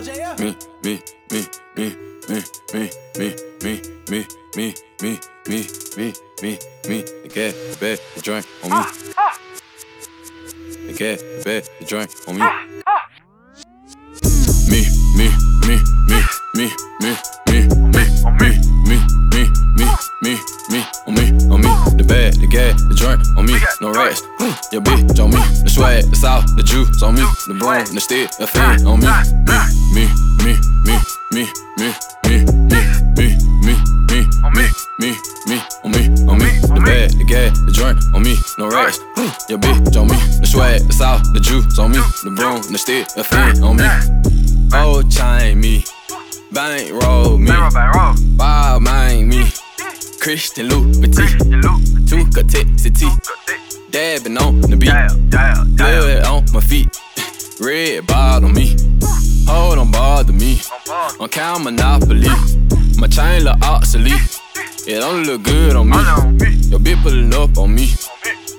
me, me, me, me, me, me, me, me, me, me, me, me, me, me, me. The cat, the bed, the joint on me. The cat, the bed, the joint on me. Me, me, me, me, me, me, me, me, me, me, me, me, me, me, on me, on me. The bed, the gas, the joint on me. No rats, your bitch on me. The swag, the south, the juice on me. The broom, the stick, the fan on me, me. Me, me, me, me, me, me, me, me, me, me, me, me, me, on me, on me. The bag, the gas, the joint on me. No rats, your bitch on me. The swag, the south, the juice on me. The broom, the stick, the fan on me. Old chain me, bank roll me, Bob mind me, Christian Louboutin, two city, dabbing on the beat, good on my feet, red bottom me, on count monopoly, my chain look obsolete, it don't look good on me, your bitch pulling up on me,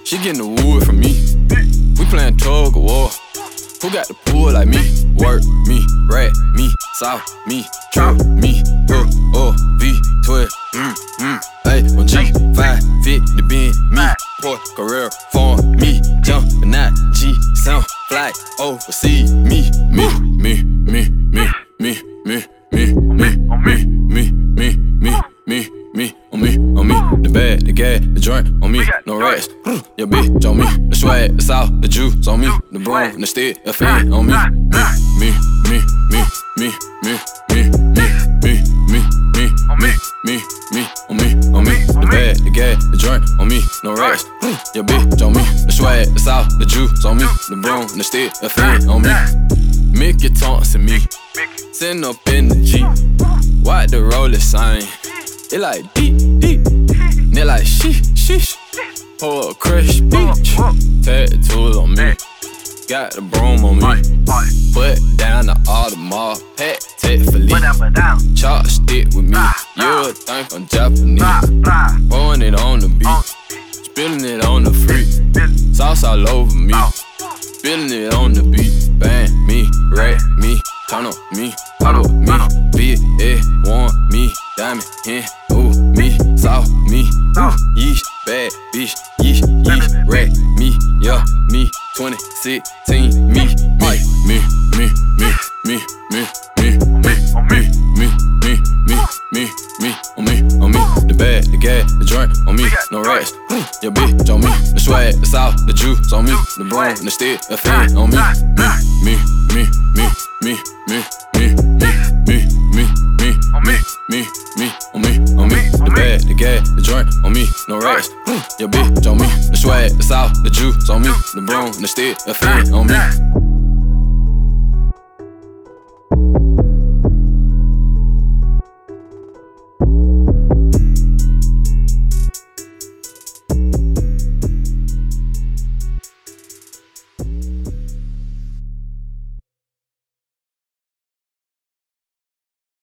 she getting the wood from me, we playing tug of war. Who got the pool like me? Work me, rat me, south me, trap me, uh, oh, V, 12, mm, mm, hey, on G, 5, fit the bin, me, Port career, form me, jump, but not G, sound, fly, overseas, me, me, me, me, me, me, bitch on me, the swag, the south, the juice on me, the broom, the stick, the fan on me, me, me, me, me, me, me, me, me, me, me, me, me, me, on me, on me, the bag, the gas, the joint, on me, no rats, your bitch on me, the swag, the south, the juice on me, the broom, the stick, the fan on me, make your taunts to me, send up in the Jeep, watch the roller sign. It like deep, deep. They like sheesh, sheesh. Pour a crush beach. Tattoos on me. Got the broom on me. Put down the Audemars. Pat, tat for Chop stick with me. You think I'm Japanese. Pouring it on the beat. Spilling it on the free. Sauce all over me. Spilling it on the beat. Bang me, rack me, turn on me, pop me. Be it, want me, diamond in, 2016, me, me, me, me, me, me, me, me, me, me, me, me, me, me, me, on me, on me, the bag, the gas, the joint, on me, no rats, your bitch on me, the swag, the south, the juice on me, the broom, the stick, the fan on me, me, me, me, me, the joint, on me, no rest. Hmm, your bitch on me, the swag, the south, the juice on me, the broom, the stick, the fan on me.